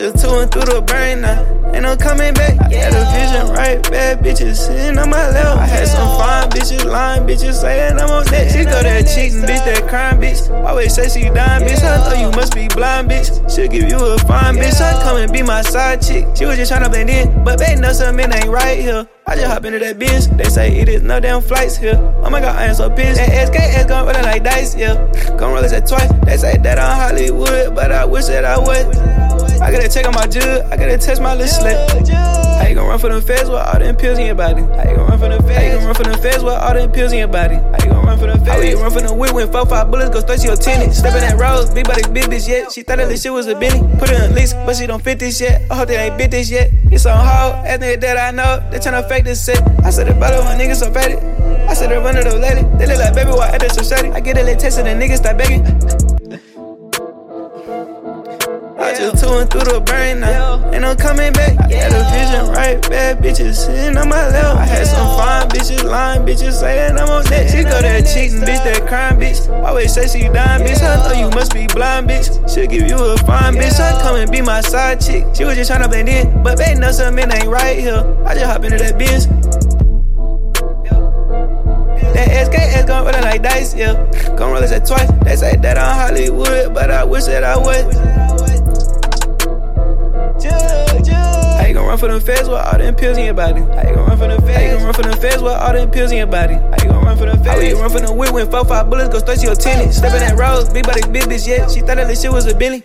and through the brain now. Ain't no coming back. I had a vision right, bad bitches sitting on my left. I had some fine bitches, lying bitches saying I'm on that. She go there cheating, bitch, that crime bitch. Always say she dying, bitch. I know you must be blind, bitch. She'll give you a fine bitch. I come and be my side chick. She was just trying to blend in, but they know something ain't right here. I just hop into that bitch. They say it is no damn flights here. Oh my god, I am so pissed. That SKS gon' rollin' like dice, yeah. Gon' roll it twice. They say that I'm Hollywood, but I wish that I would. I gotta check on my jug, I gotta test my little slut. How you gon' run for them feds with all them pills in your body? How you gon' run for them feds? How you gon' run for them feds with all them pills in your body? How you gon' run for them feds? How you run for them whip when four five bullets go straight to your tenant? Steppin' that rose, big body, big bitch yet. She thought that this shit was a Benny. Put her in lease, but she don't fit this yet. I hope they ain't bit this yet. It's on hold, ass nigga that I know. They tryna fake this shit. I said the better when niggas so fatty. I said the run of the lady. They look like baby, why at the society? I get a little taste of the niggas start begging. Two and through the brain now. Ain't no coming back. I had a vision right, bad bitches sitting on my left. I had some fine bitches, lying bitches saying I'm on that. She go there cheating, bitch, that crime bitch. Always say she dying, bitch. I know you must be blind, bitch. She'll give you a fine bitch. I come and be my side chick. She was just trying to blend in, but they know something ain't right here. I just hop into that bitch. That SKS gon' roll like dice, yeah. Gon' roll it twice. They say that I'm Hollywood, but I wish that I would. Run for them feds with all them pills in your body? How you gon' run for them feds? How you gon' run for them feds with all them pills in your body? How you gon' run for them feds? How you run for them whip when four five bullets go straight to your tenant? Steppin' that rose, big body, big bitch, yeah. She thought that this shit was a Billy.